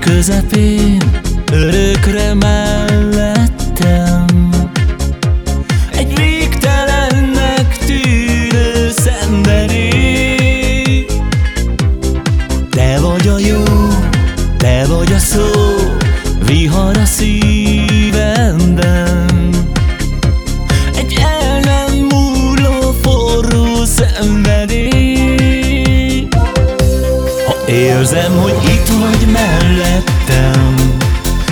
közepén, örökre mellettem. Egy végtelennek tűnő szenvedély Te vagy a jó, te vagy a szó, vihar a szívemben. Egy el nem múló forró szenvedély érzem, hogy itt vagy mellettem.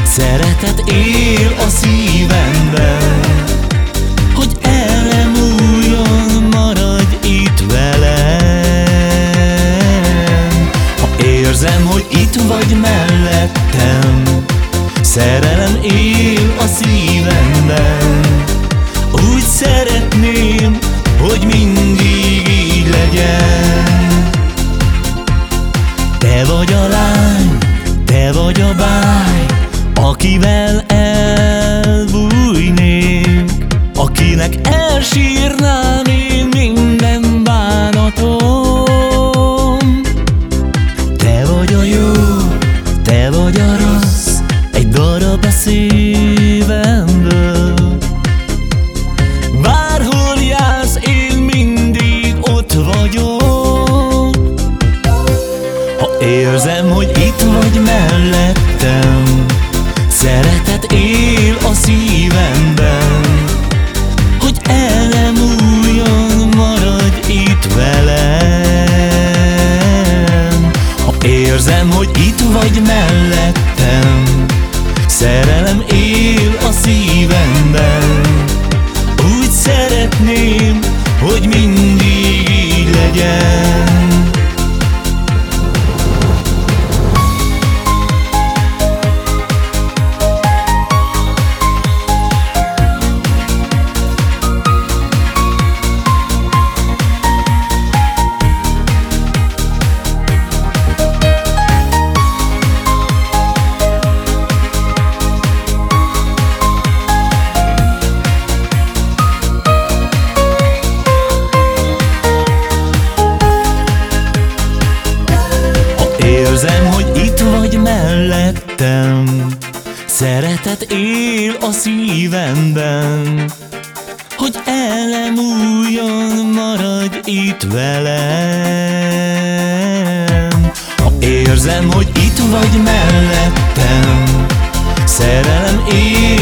Szeretet él a szívemben Hogy el nem múljon, maradj itt velem. Ha érzem, hogy itt vagy mellettem Szerelem él a szívemben. Úgy szeretném, hogy mindig így legyen vagy a lány, te vagy a báj Akivel elbújnék érzem, hogy itt vagy mellettem. Szeretet él a szívemben. Hogy el nem múljon, maradj itt velem. Ha érzem, hogy itt vagy mellettem Érzem, hogy itt vagy mellettem. Szeretet él a szívemben. Hogy elemúljon, maradj itt velem. Érzem, hogy itt vagy mellettem Szerelem él